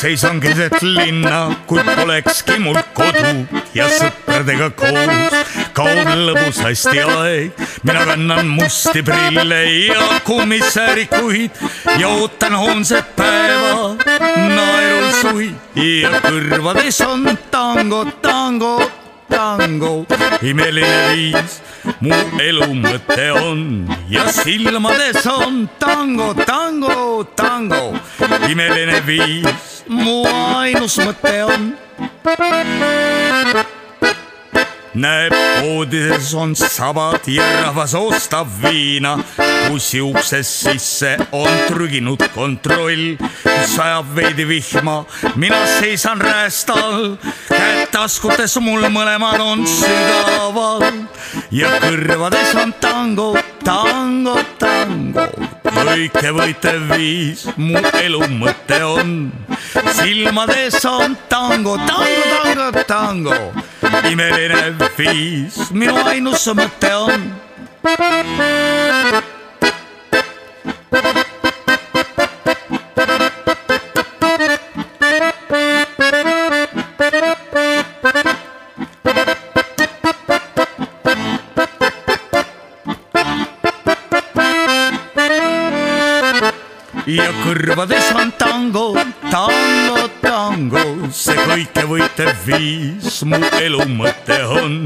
seisan keset linna, kuid polekski mul kodu ja sõpradega koos. Kaob lõbusasti aeg. mina kannan musti prille ja kummissäärikuid ja ootan homset päeva. Naerul suvi ja kõrvades on tango, tango tango, imeline viis, mu elu mõte on ja silmades on tango, tango, tango, imeline viis, mu ainus mõte on näeb poodides on sabad ja rahvas ostab viina. bussi uksest sisse on trüginud kontroll, sajab veidi vihma, mina seisan räästa all, käed taskutes mul mõlemad on sügaval ja kõrvades on tango, tango, tango. Kõikevõitev viis, mu elu mõte on, silmades on tango, tango, tango, tango imeline viis, minu ainus mõte on. Ja kõrvades on tango, tango, tango, see kõikevõitev viis, mu elu mõte on.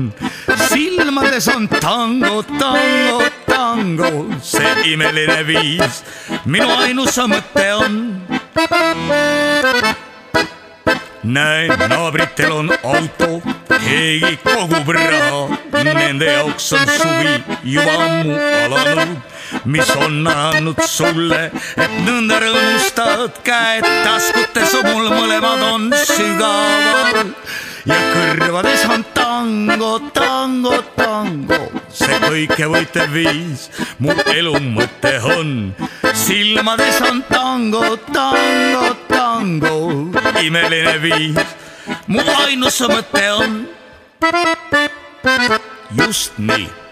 silmades on tango, tango, tango, see imeline viis, minu ainus mõte on. näen, naabritel on auto, keegi kogub raha, nende jaoks on suvi juba ammu alanud mis on andnud sulle, et nõnda rõõmustad, käed taskutes mul mõlemad on sügaval ja kõrvades on tango, tango, tango, see kõikevõitev viis, mu elu mõte on. silmades on tango, tango, tango, imeline viis, mu ainus mõte on. just nii